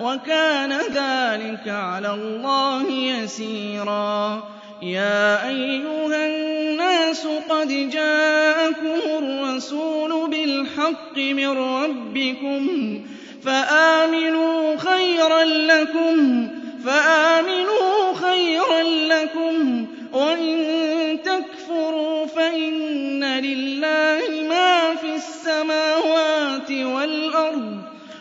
وكان ذلك على الله يسيرا. يا أيها الناس قد جاءكم الرسول بالحق من ربكم فآمنوا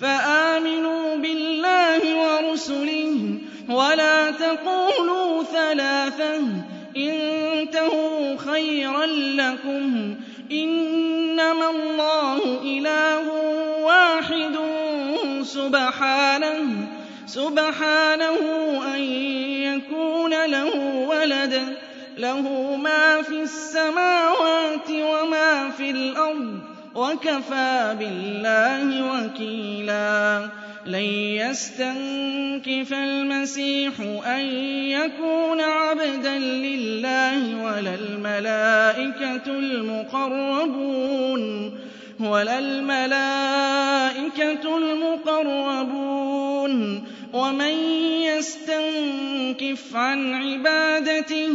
فآمنوا بالله ورسله ولا تقولوا ثلاثا انتهوا خيرا لكم إنما الله إله واحد سبحانه سبحانه أن يكون له ولد له ما في السماوات وَكَفَىٰ بِاللَّهِ وَكِيلًا لَّن يَسْتَنكِفَ الْمَسِيحُ أَن يَكُونَ عَبْدًا لِّلَّهِ وَلَا الْمَلَائِكَةُ الْمُقَرَّبُونَ وَلَا الْمَلَائِكَةُ الْمُقَرَّبُونَ وَمَن يَسْتَنكِفْ عَن عِبَادَتِهِ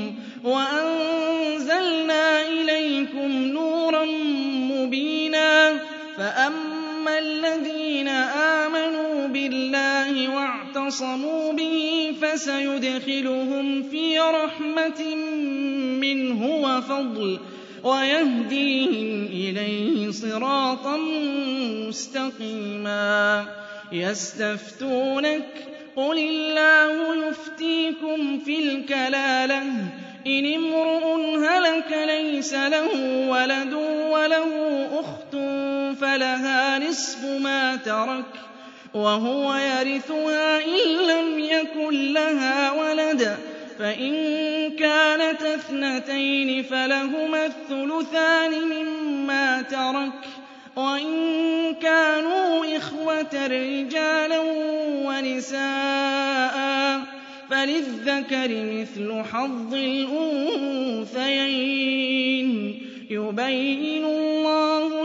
آمنوا بالله واعتصموا به فسيدخلهم في رحمة منه وفضل ويهديهم إليه صراطا مستقيما. يستفتونك قل الله يفتيكم في الكلالة. إن امرؤ هلك ليس له ولد وله أخت فلها نصف ما ترك وهو يرثها إن لم يكن لها ولد فإن كانت أثنتين فلهما الثلثان مما ترك وإن كانوا إخوة رجالا ونساء فللذكر مثل حظ الأنثيين يبينون